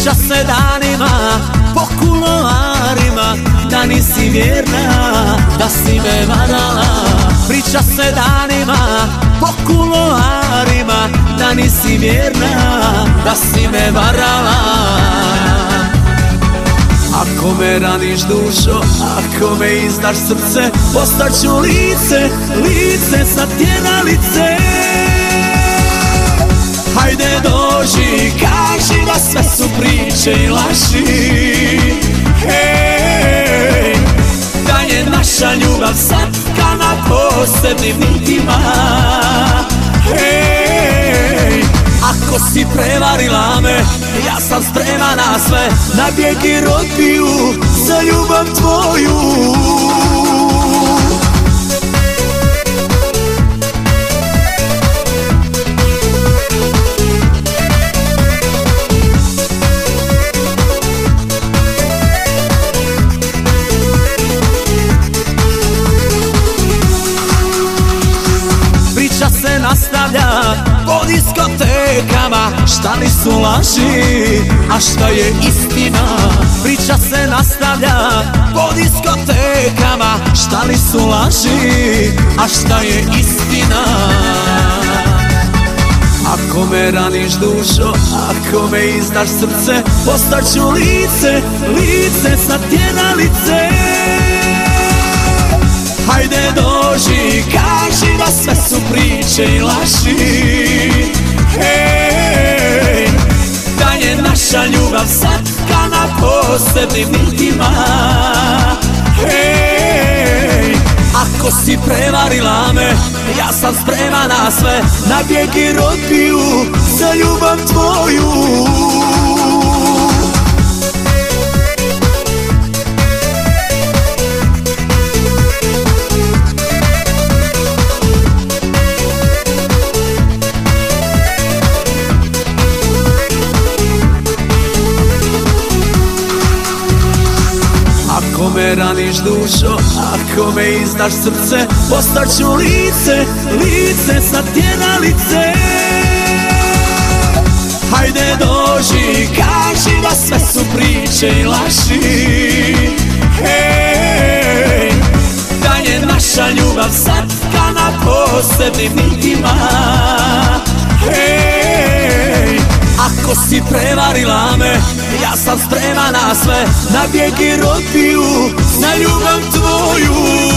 Priča se danima po kuloarima Da nisi vjerna, da si me varala Priča se danima po kuloarima Da nisi vjerna, da si me varala. Ako me raniš dušo, ako me izdaš srce Postaću lice, lice sa tjedalice Hajde do sve su priče i laži. Hej, da je naša ljubav sad na posebnim nitima. Hej, ako si prevarila me, ja sam spreman na sve. Na bijeg i rodbiju, za ljubav tvoju se nastavlja po diskotekama. Šta li su laži, a šta je istina? Priča se nastavlja po diskotekama. Šta li su laži, a šta je istina? Ako me raniš dušo, ako me izdaš srce Postaću lice, lice sa tjenalice Hajde dođi, kaži ljubav sad na posebnim nitima Hej, ako si prevarila me, ja sam spreman na sve. Na bijeg i rodbiju, za ljubav tvoju dušo, ako me izdaš srce Postaću lice, lice sa tjeralice Hajde dođi, kaži da sve su priče i laži. Hej, da je naša ljubav sad na posebnim nitima. Hej, ako si prevarila me, ja sam spreman na sve Na bijeg i rodbiju, na ljubav tvoju